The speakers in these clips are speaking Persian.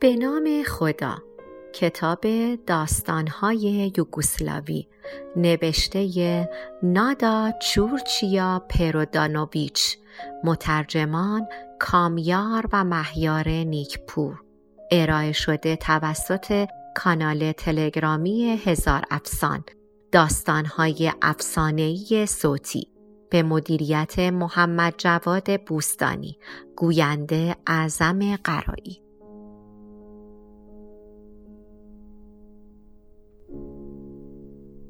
به نام خدا. کتاب داستانهای یوگوسلاوی نوشته نادا چورچیا پرودانوویچ مترجمان کامیار و مهیار نیکپور. ارائه شده توسط کانال تلگرامی هزار افسان داستانهای افسانه‌ای صوتی. به مدیریت محمد جواد بوستانی گوینده اعظم قرایی.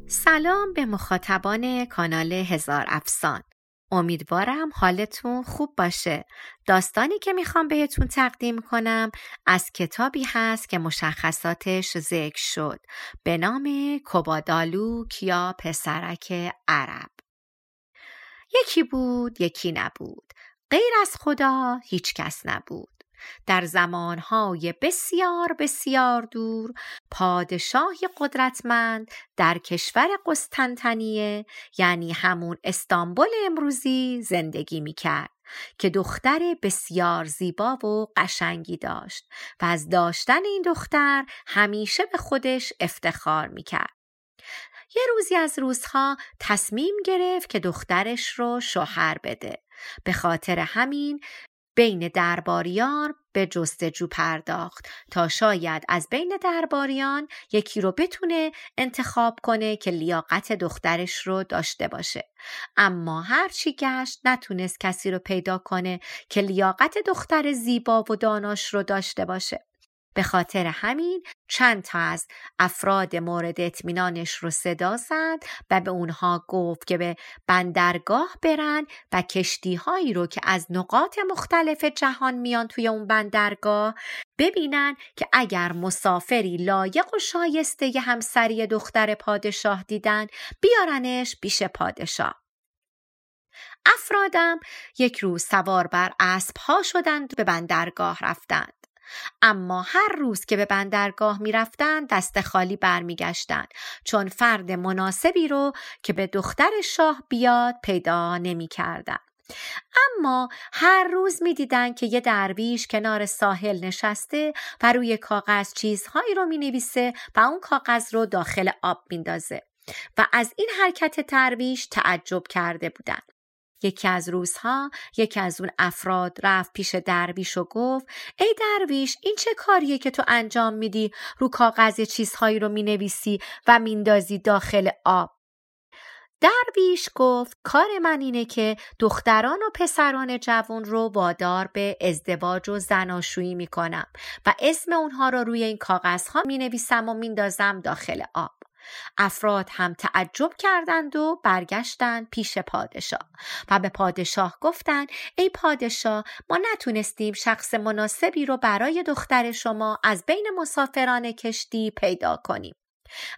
سلام به مخاطبان کانال هزار افسان. امیدوارم حالتون خوب باشه. داستانی که می‌خوام بهتون تقدیم کنم از کتابی هست که مشخصاتش ذکر شد. به نام کبادالوک یا پسرک عرب. یکی بود یکی نبود. غیر از خدا هیچ کس نبود. در زمانهای بسیار بسیار دور پادشاهی قدرتمند در کشور قسطنطنیه یعنی همون استانبول امروزی زندگی می‌کرد که دختر بسیار زیبا و قشنگی داشت و از داشتن این دختر همیشه به خودش افتخار می‌کرد. یه روزی از روزها تصمیم گرفت که دخترش رو شوهر بده. به خاطر همین بین درباریان به جستجو پرداخت تا شاید از بین درباریان یکی رو بتونه انتخاب کنه که لیاقت دخترش رو داشته باشه. اما هرچی گشت نتونست کسی رو پیدا کنه که لیاقت دختر زیبا و داناش رو داشته باشه. به خاطر همین چند تا از افراد مورد اطمینانش رو صدا زد و به اونها گفت که به بندرگاه برن و کشتی هایی رو که از نقاط مختلف جهان میان توی اون بندرگاه ببینن که اگر مسافری لایق و شایسته ی همسری دختر پادشاه دیدن بیارنش پیش پادشاه. افرادم یک روز سوار بر اسب ها شدند به بندرگاه رفتند. اما هر روز که به بندرگاه می‌رفتند دست خالی برمیگشتند چون فرد مناسبی رو که به دختر شاه بیاد پیدا نمی‌کردند اما هر روز می‌دیدند که یه درویش کنار ساحل نشسته و روی کاغذ چیزهایی رو می‌نویسه و اون کاغذ رو داخل آب میندازه. و از این حرکت درویش تعجب کرده بودند یکی از روزها یکی از اون افراد رفت پیش درویش و گفت ای درویش این چه کاریه که تو انجام میدی؟ رو کاغذ چیزهایی رو می‌نویسی و میندازی داخل آب. درویش گفت کار من اینه که دختران و پسران جوان رو وادار به ازدواج و زناشویی می‌کنم و اسم اونها رو روی این کاغذها می‌نویسم و میندازم داخل آب. افراد هم تعجب کردند و برگشتند پیش پادشاه و به پادشاه گفتند ای پادشاه ما نتونستیم شخص مناسبی رو برای دختر شما از بین مسافران کشتی پیدا کنیم.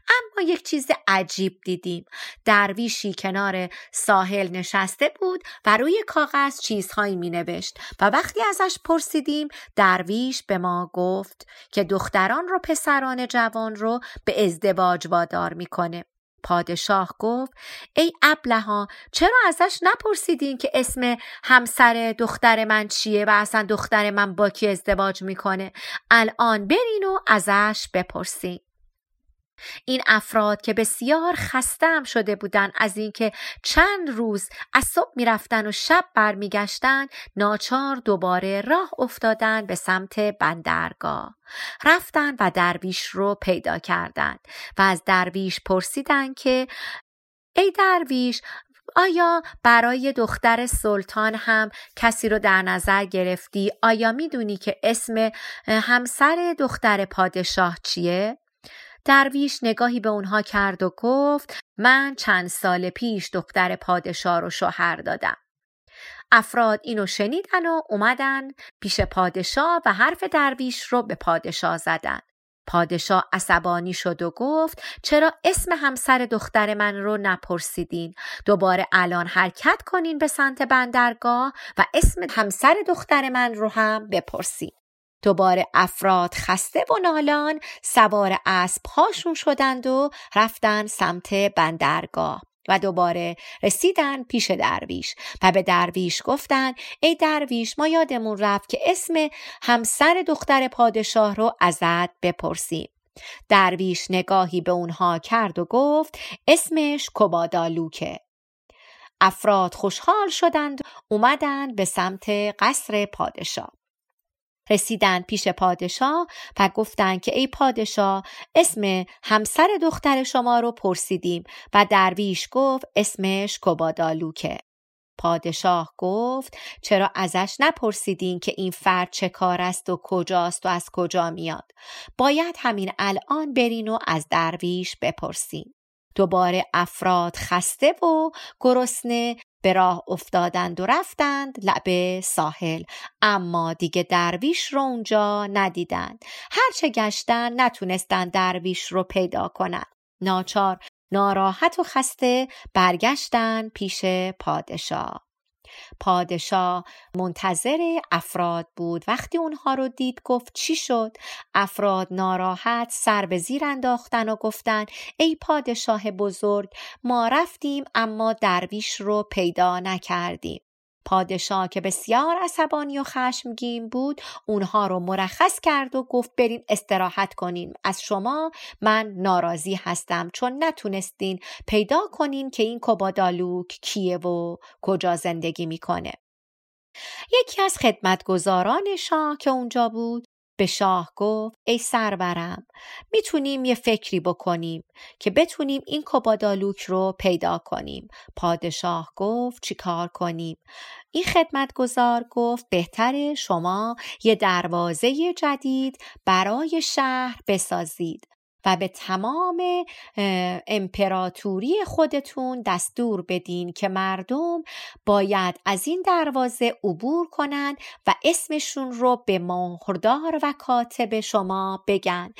اما یک چیز عجیب دیدیم. درویشی کنار ساحل نشسته بود و روی کاغذ چیزهایی می نوشت و وقتی ازش پرسیدیم درویش به ما گفت که دختران رو پسران جوان رو به ازدواج وادار می‌کنه. پادشاه گفت ای ابلها چرا ازش نپرسیدین که اسم همسر دختر من چیه و اصلا دختر من با کی ازدواج می‌کنه؟ الان برین و ازش بپرسین. این افراد که بسیار خستم شده بودند از اینکه چند روز از صبح می‌رفتن و شب برمیگشتند ناچار دوباره راه افتادند به سمت بندرگاه رفتن و درویش رو پیدا کردند و از درویش پرسیدند که ای درویش آیا برای دختر سلطان هم کسی رو در نظر گرفتی؟ آیا می‌دونی که اسم همسر دختر پادشاه چیه؟ درویش نگاهی به اونها کرد و گفت من چند سال پیش دختر پادشاه رو شوهر دادم. افراد اینو شنیدن و اومدن پیش پادشاه و حرف درویش رو به پادشاه زدن. پادشاه عصبانی شد و گفت چرا اسم همسر دختر من رو نپرسیدین دوباره الان حرکت کنین به سمت بندرگاه و اسم همسر دختر من رو هم بپرسین دوباره افراد خسته و نالان سوار اسب هاشون شدند و رفتن سمت بندرگاه و دوباره رسیدن پیش درویش و به درویش گفتن ای درویش ما یادمون رفت که اسم همسر دختر پادشاه رو ازت بپرسیم درویش نگاهی به اونها کرد و گفت اسمش کبادالوکه افراد خوشحال شدند اومدند به سمت قصر پادشاه. رسیدند پیش پادشاه و گفتند که ای پادشاه اسم همسر دختر شما رو پرسیدیم و درویش گفت اسمش کبادالوکه پادشاه گفت چرا ازش نپرسیدین که این فرد چه کار است و کجاست و از کجا میاد؟ باید همین الان برین و از درویش بپرسین. دوباره افراد خسته و گرسنه به راه افتادند و رفتند لب ساحل. اما دیگه درویش رو اونجا ندیدند هرچه گشتن نتونستند درویش رو پیدا کنند ناچار ناراحت و خسته برگشتن پیش پادشاه. پادشاه منتظر افراد بود. وقتی اونها رو دید گفت چی شد؟ افراد ناراحت سر به زیر انداختن و گفتن ای پادشاه بزرگ ما رفتیم اما درویش رو پیدا نکردیم. پادشاه که بسیار عصبانی و خشمگین بود اونها رو مرخص کرد و گفت برین استراحت کنین. از شما من ناراضی هستم چون نتونستین پیدا کنین که این کبادالوک کیه و کجا زندگی می‌کنه. یکی از خدمتگزاران شاه که اونجا بود به شاه گفت ای سرورم می‌تونیم یه فکری بکنیم که بتونیم این کبادالوک رو پیدا کنیم. پادشاه گفت چیکار کنیم؟ این خدمتگزار گفت بهتره شما یه دروازه جدید برای شهر بسازید. و به تمام امپراتوری خودتون دستور بدین که مردم باید از این دروازه عبور کنند و اسمشون رو به مهردار و کاتب شما بگن.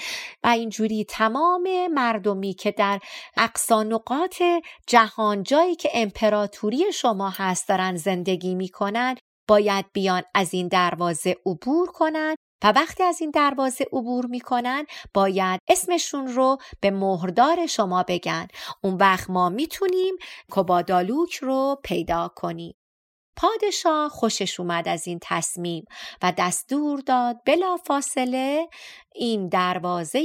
و اینجوری تمام مردمی که در اقصا نقاط جهان جایی که امپراتوری شما هست دارن زندگی می‌کنن باید بیان از این دروازه عبور کنند و وقتی از این دروازه عبور می‌کنن باید اسمشون رو به مهردار شما بگن اون وقت ما می‌تونیم کبادالوک رو پیدا کنیم پادشاه خوشش اومد از این تصمیم و دستور داد بلا فاصله این دروازه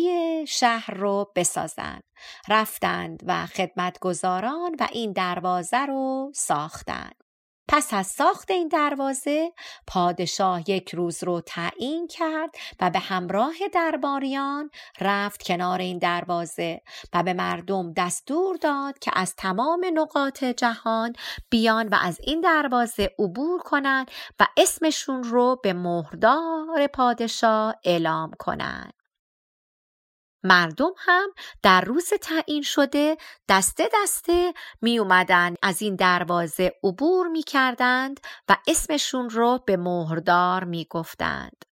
شهر رو بسازند. رفتند و خدمتگزاران و این دروازه رو ساختند. پس از ساخت این دروازه پادشاه یک روز رو تعیین کرد و به همراه درباریان رفت کنار این دروازه و به مردم دستور داد که از تمام نقاط جهان بیان و از این دروازه عبور کنند و اسمشون رو به مهردار پادشاه اعلام کنند. مردم هم در روز تعیین شده دسته دسته می اومدن از این دروازه عبور می کردند و اسمشون رو به مهردار می گفتند.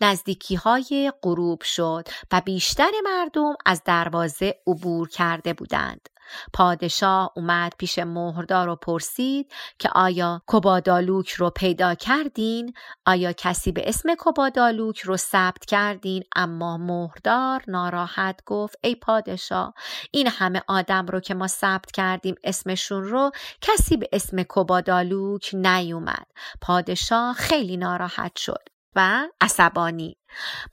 نزدیکی های غروب شد و بیشتر مردم از دروازه عبور کرده بودند. پادشاه اومد پیش مهردار و پرسید که آیا کبادالوک رو پیدا کردین؟ آیا کسی به اسم کبادالوک رو ثبت کردین؟ اما مهردار ناراحت گفت ای پادشاه این همه آدم رو که ما ثبت کردیم اسمشون رو کسی به اسم کبادالوک نیومد. پادشاه خیلی ناراحت شد. و عصبانی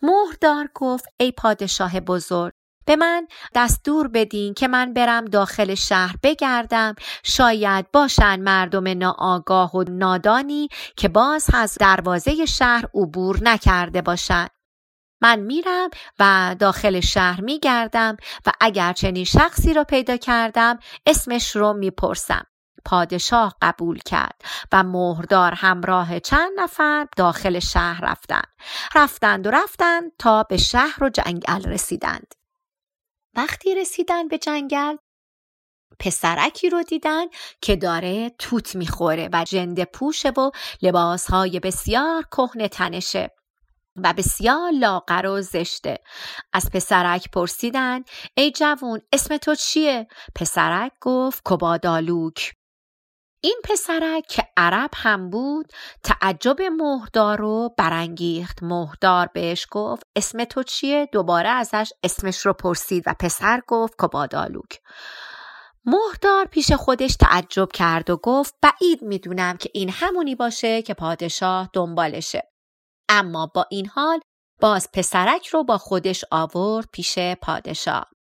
مهردار گفت ای پادشاه بزرگ به من دستور بدین که من برم داخل شهر بگردم. شاید باشن مردم ناآگاه و نادانی که باز از دروازه شهر عبور نکرده باشند من میرم و داخل شهر میگردم و اگر چنین شخصی را پیدا کردم اسمش رو می‌پرسم. پادشاه قبول کرد و مهردار همراه چند نفر داخل شهر رفتند رفتند و رفتند تا به شهر و جنگل رسیدند. وقتی رسیدن به جنگل پسرکی رو دیدن که داره توت می‌خوره و جند پوشه و لباسهای بسیار کهنه تنشه و بسیار لاغر و زشته از پسرک پرسیدن ای جوون اسم تو چیه؟ پسرک گفت کبادالوک این پسرک که عرب هم بود تعجب مهدار رو برانگیخت مهدار بهش گفت اسم تو چیه دوباره ازش اسمش رو پرسید و پسر گفت کبادالوک مهدار پیش خودش تعجب کرد و گفت بعید می‌دونم که این همونی باشه که پادشاه دنبالشه. اما با این حال باز پسرک رو با خودش آورد پیش پادشاه.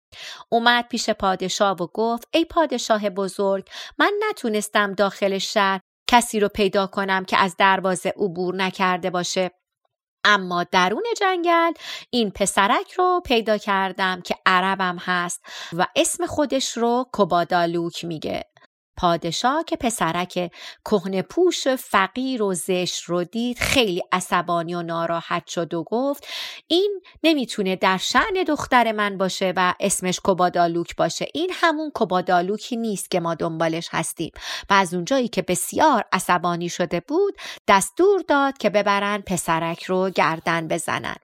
اومد پیش پادشاه و گفت ای پادشاه بزرگ من نتونستم داخل شهر کسی رو پیدا کنم که از دروازه عبور نکرده باشه. اما درون جنگل این پسرک رو پیدا کردم که عربم هست و اسم خودش رو کبادالوک میگه. پادشاه که پسرک کهنه پوش فقیر و زشت رو دید خیلی عصبانی و ناراحت شد و گفت این نمی‌تونه در شعن دختر من باشه و اسمش کبادالوک باشه. این همون کبادالوکی نیست که ما دنبالش هستیم. و از اونجایی که بسیار عصبانی شده بود دستور داد که ببرن پسرک رو گردن بزنن.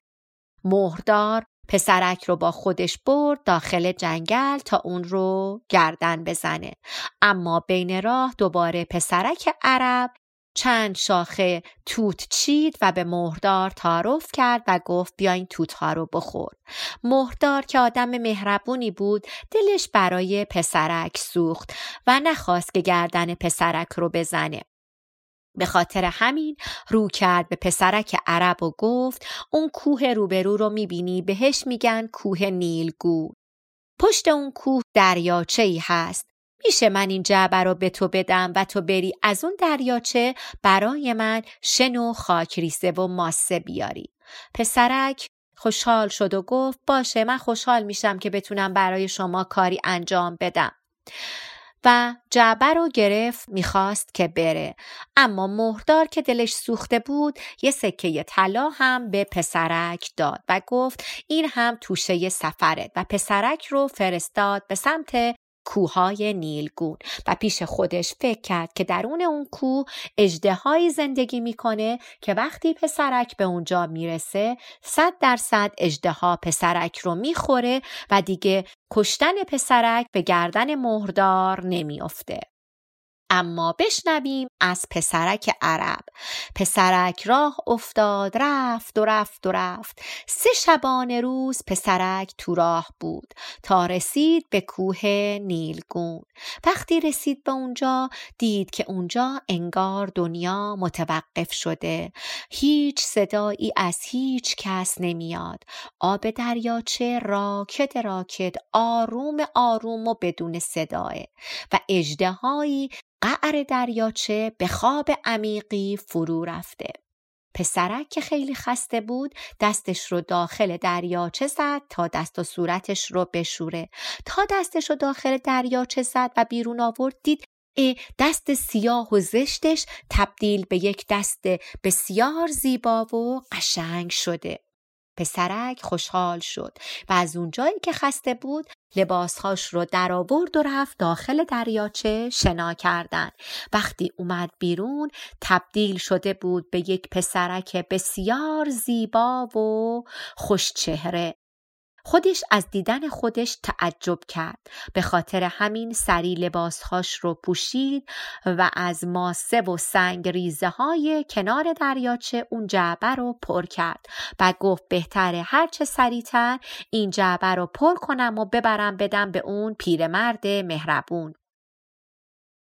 مهردار پسرک رو با خودش برد داخل جنگل تا اون رو گردن بزنه اما بین راه دوباره پسرک عرب چند شاخه توت چید و به مهردار تعارف کرد و گفت بیاین توت ها رو بخور. مهردار که آدم مهربونی بود دلش برای پسرک سوخت و نخواست که گردن پسرک رو بزنه. به خاطر همین رو کرد به پسرک عرب و گفت اون کوه روبرو رو می‌بینی بهش میگن کوه نیلگور. پشت اون کوه دریاچه ای هست. میشه من این جعبه رو به تو بدم و تو بری از اون دریاچه برای من شن و خاکریسه و ماسه بیاری. پسرک خوشحال شد و گفت باشه من خوشحال میشم که بتونم برای شما کاری انجام بدم. و جعبه رو گرفت می‌خواست که بره. اما مهردار که دلش سوخته بود یه سکه طلا هم به پسرک داد و گفت این هم توشه سفره و پسرک رو فرستاد به سمت کوههای نیلگون و پیش خودش فکر کرد که درون اون کوه اجدهایی زندگی می‌کنه که وقتی پسرک به اونجا می‌رسه صد درصد اجدها پسرک رو می‌خوره و دیگه کشتن پسرک به گردن مهردار نمیافته. اما بشنویم از پسرک عرب. پسرک راه افتاد رفت و رفت و رفت. سه شبانه روز پسرک تو راه بود. تا رسید به کوه نیلگون. وقتی رسید به اونجا دید که اونجا انگار دنیا متوقف شده. هیچ صدایی از هیچ کس نمیاد. آب دریاچه راکت راکت آروم آروم و بدون صداه و اجدهایی قعر دریاچه به خواب عمیقی فرو رفته. پسرک که خیلی خسته بود دستش رو داخل دریاچه زد تا دست و صورتش رو بشوره تا دستش رو داخل دریاچه زد و بیرون آورد دید دست سیاه و زشتش تبدیل به یک دست بسیار زیبا و قشنگ شده پسرک خوشحال شد و از اونجایی که خسته بود لباسهاش رو در آورد و رفت داخل دریاچه شنا کردن. وقتی اومد بیرون تبدیل شده بود به یک پسرک بسیار زیبا و خوشچهره. خودش از دیدن خودش تعجب کرد. به خاطر همین سری لباسهاش رو پوشید و از ماسه و سنگ ریزه های کنار دریاچه اون جعبه رو پر کرد و گفت بهتره هرچه سریعتر این جعبه رو پر کنم و ببرم بدم به اون پیرمرد مهربون.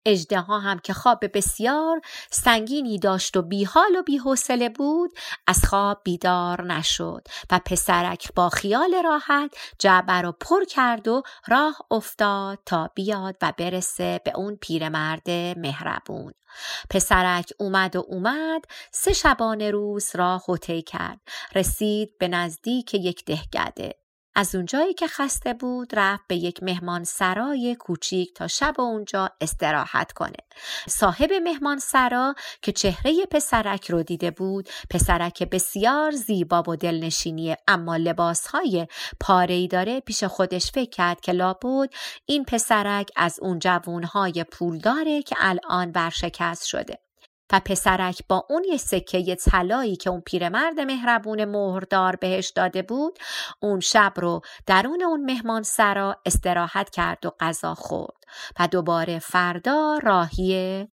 اجدها هم که خواب بسیار سنگینی داشت و بیحال و بیحوصله بود از خواب بیدار نشد و پسرک با خیال راحت جعبه رو پر کرد و راه افتاد تا بیاد و برسه به اون پیرمرد مهربون. پسرک اومد و اومد سه شبانه روز راه هوته کرد. رسید به نزدیک یک دهگده. از اونجایی که خسته بود رفت به یک مهمان سرای کوچیک تا شب اونجا استراحت کنه. صاحب مهمان سرا که چهره پسرک رو دیده بود پسرک بسیار زیبا و دلنشینیه اما لباسهای پارهی داره پیش خودش فکر کرد که لابود این پسرک از اون جوونهای پول داره که الان ورشکست شده. و پسرک با اون یه سکه طلایی که اون پیرمرد مهربون مهردار بهش داده بود اون شب رو درون اون مهمان سرا استراحت کرد و غذا خورد و دوباره فردا راهی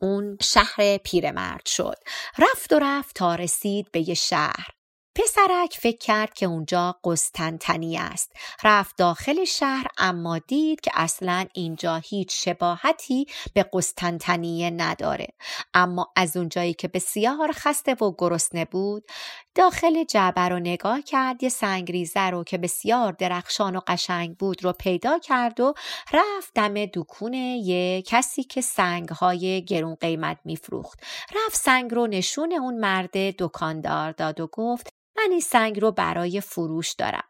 اون شهر پیرمرد شد. رفت و رفت تا رسید به یه شهر. پسرک فکر کرد که اونجا قسطنطنیه است. رفت داخل شهر اما دید که اصلا اینجا هیچ شباهتی به قسطنطنیه نداره. اما از اونجایی که بسیار خسته و گرسنه بود داخل جعبه رو نگاه کرد یه سنگریزه رو که بسیار درخشان و قشنگ بود رو پیدا کرد و رفت دم دکون یه کسی که سنگ های گرون قیمت میفروخت. رفت سنگ رو نشون اون مرد دکاندار داد و گفت من این سنگ رو برای فروش دارم.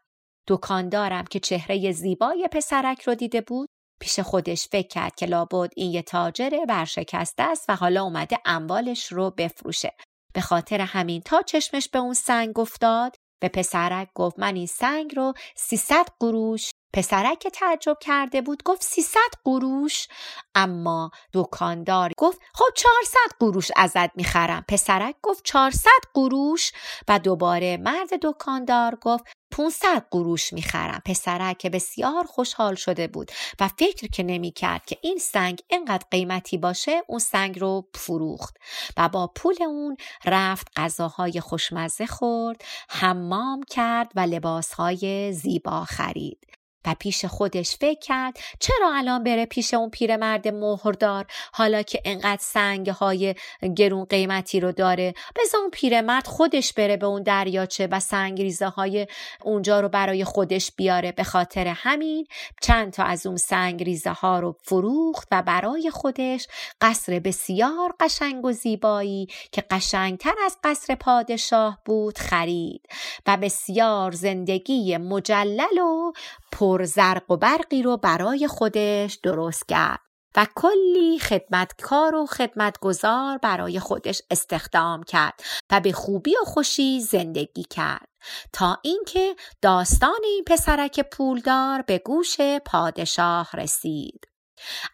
دکاندارم که چهره زیبای پسرک رو دیده بود پیش خودش فکر کرد که لابد این یه تاجر برشکسته است و حالا اومده اموالش رو بفروشه. به خاطر همین تا چشمش به اون سنگ افتاد به پسرک گفت من این سنگ رو 300 قروش پسرک که تعجب کرده بود گفت 300 قروش اما دکاندار گفت خب 400 قروش ازت می‌خرم. پسرک گفت 400 قروش و دوباره مرد دکاندار گفت 500 قروش می‌خرم. پسرک که بسیار خوشحال شده بود و فکر که نمی‌کرد که این سنگ اینقدر قیمتی باشه اون سنگ رو فروخت و با پول اون رفت غذاهای خوشمزه خورد حمام کرد و لباسهای زیبا خرید. و پیش خودش فکر کرد چرا الان بره پیش اون پیرمرد مهردار؟ حالا که انقدر سنگ های گرون قیمتی رو داره بذار اون پیرمرد خودش بره به اون دریاچه و سنگریزه های اونجا رو برای خودش بیاره. به خاطر همین چند تا از اون سنگریزه ها رو فروخت و برای خودش قصر بسیار قشنگ و زیبایی که قشنگتر از قصر پادشاه بود خرید و بسیار زندگی مجلل و پر زرق و برقی رو برای خودش درست کرد و کلی خدمتکار و خدمتگزار برای خودش استخدام کرد و به خوبی و خوشی زندگی کرد. تا اینکه داستان این پسرک پولدار به گوش پادشاه رسید.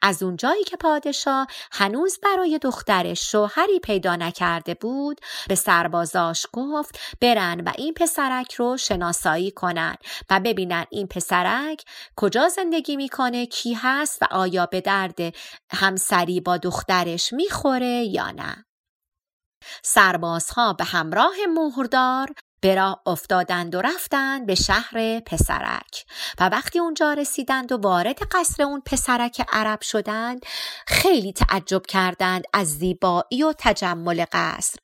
از اونجایی که پادشاه هنوز برای دخترش شوهری پیدا نکرده بود به سربازاش گفت برن و این پسرک رو شناسایی کنن و ببینن این پسرک کجا زندگی می‌کنه کی هست و آیا به درد همسری با دخترش می‌خوره یا نه. سربازها به همراه مهردار به راه افتادند و رفتند به شهر پسرک. و وقتی اونجا رسیدند و وارد قصر اون پسرک عرب شدند خیلی تعجب کردند از زیبایی و تجمل قصر.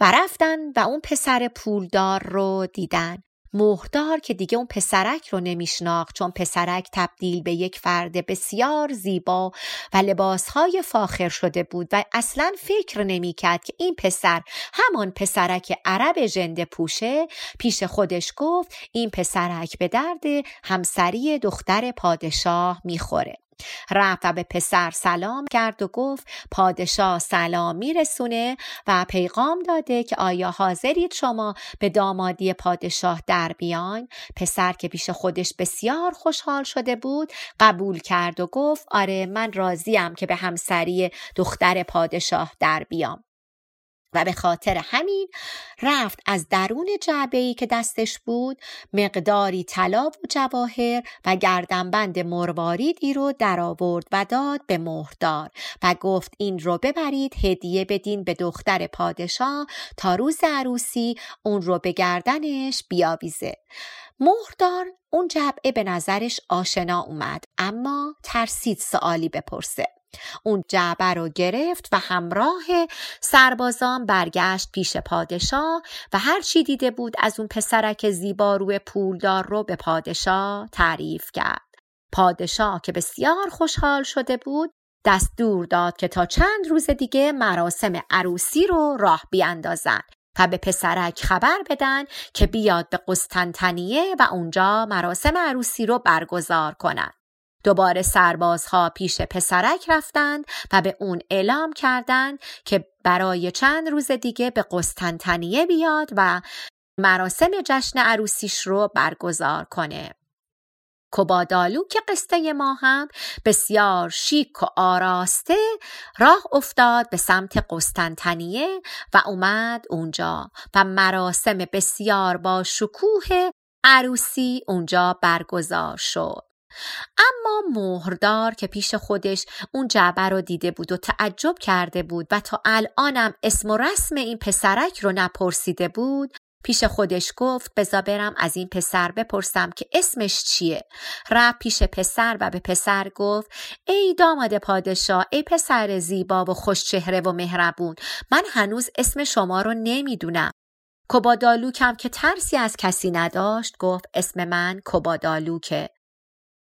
و رفتن و اون پسر پولدار رو دیدن. مهدار که دیگه اون پسرک رو نمیشناخت چون پسرک تبدیل به یک فرد بسیار زیبا و لباسهای فاخر شده بود و اصلا فکر نمی‌کرد که این پسر همان پسرک عرب ژنده پوشه. پیش خودش گفت این پسرک به درد همسری دختر پادشاه می‌خوره. رفت و به پسر سلام کرد و گفت پادشاه سلام میرسونه و پیغام داده که آیا حاضرید شما به دامادی پادشاه در بیان پسر که پیش خودش بسیار خوشحال شده بود قبول کرد و گفت آره من راضیم که به همسری دختر پادشاه در بیام. و به خاطر همین رفت از درون جعبه ای که دستش بود مقداری طلا و جواهر و گردنبند مرواریدی رو درآورد و داد به مهردار و گفت این رو ببرید هدیه بدین به دختر پادشاه تا روز عروسی اون رو به گردنش بیاویزه. مهردار اون جبعه به نظرش آشنا اومد اما ترسید سوالی بپرسه. اون جعبه رو گرفت و همراه سربازان برگشت پیش پادشاه و هر چی دیده بود از اون پسرک زیبا روی پولدار رو به پادشاه تعریف کرد. پادشاه که بسیار خوشحال شده بود دستور داد که تا چند روز دیگه مراسم عروسی رو راه بیاندازن و به پسرک خبر بدن که بیاد به قسطنطنیه و اونجا مراسم عروسی رو برگزار کنند. دوباره سربازها پیش پسرک رفتند و به اون اعلام کردند که برای چند روز دیگه به قسطنطنیه بیاد و مراسم جشن عروسیش رو برگزار کنه. کبادالو که قصه ما هم بسیار شیک و آراسته راه افتاد به سمت قسطنطنیه و اومد اونجا و مراسم بسیار با شکوه عروسی اونجا برگزار شد. اما مهردار که پیش خودش اون جعبه رو دیده بود و تعجب کرده بود و تا الانم اسم و رسم این پسرک رو نپرسیده بود پیش خودش گفت بزا برم از این پسر بپرسم که اسمش چیه. رفت پیش پسر و به پسر گفت ای داماد پادشاه ای پسر زیبا و خوش چهره و مهربون من هنوز اسم شما رو نمی‌دونم. کبادالوکم که ترسی از کسی نداشت گفت اسم من کبادالوکه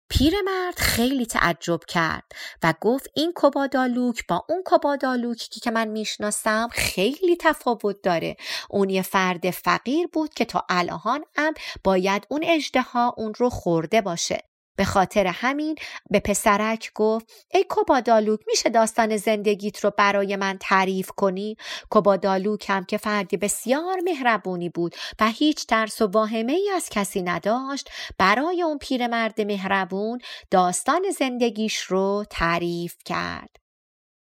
پیرمرد خیلی تعجب کرد و گفت این کبادالوک با اون کبادالوکی که من می‌شناسم خیلی تفاوت داره. اون یه فرد فقیر بود که تا الان هم باید اون اجده اون رو خورده باشه. به خاطر همین به پسرک گفت ای کبادالوک میشه داستان زندگیت رو برای من تعریف کنی؟ کبادالوک هم که فردی بسیار مهربونی بود و هیچ ترس و واهمه ای از کسی نداشت برای اون پیرمرد مهربون داستان زندگیش رو تعریف کرد.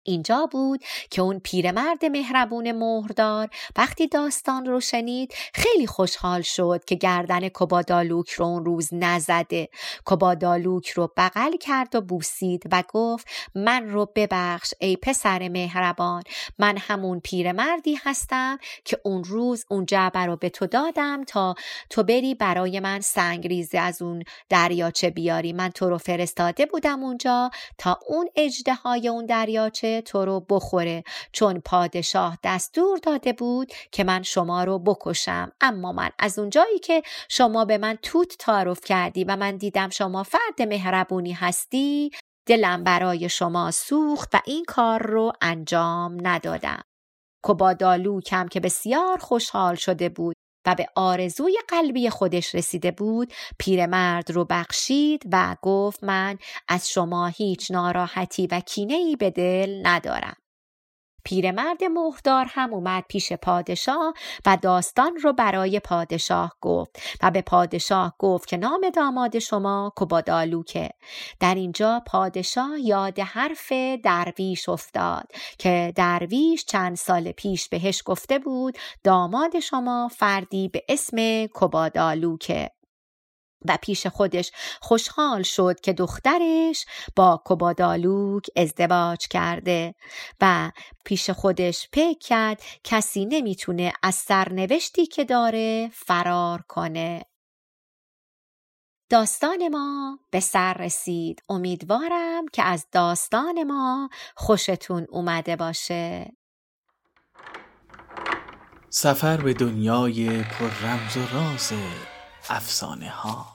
اینجا بود که اون پیرمرد مهربون مهردار وقتی داستان رو شنید خیلی خوشحال شد که گردن کبادالوک رو اون روز نزده. کبادالوک رو بغل کرد و بوسید و گفت من رو ببخش ای پسر مهربان من همون پیرمردی هستم که اون روز اون جعبه رو به تو دادم تا تو بری برای من سنگریزی از اون دریاچه بیاری. من تو رو فرستاده بودم اونجا تا اون اجده های اون دریاچه تو رو بخوره چون پادشاه دستور داده بود که من شما رو بکشم. اما من از اونجایی که شما به من توت تعارف کردی و من دیدم شما فرد مهربونی هستی دلم برای شما سوخت و این کار رو انجام ندادم. کبادالو کم که بسیار خوشحال شده بود. و به آرزوی قلبی خودش رسیده بود پیرمرد رو بخشید و گفت من از شما هیچ ناراحتی و کینه ای به دل ندارم. پیرمرد مهدار هم اومد پیش پادشاه و داستان رو برای پادشاه گفت و به پادشاه گفت که نام داماد شما کبادالوکه در اینجا پادشاه یاد حرف درویش افتاد که درویش چند سال پیش بهش گفته بود داماد شما فردی به اسم کبادالوکه و پیش خودش خوشحال شد که دخترش با کبادالوک ازدواج کرده و پیش خودش فکر کرد کسی نمی‌تونه از سرنوشتی که داره فرار کنه. داستان ما به سر رسید. امیدوارم که از داستان ما خوشتون اومده باشه. سفر به دنیای پر رمز و راز افسانه ها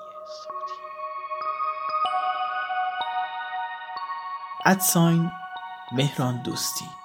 ادساین مهران دوستی.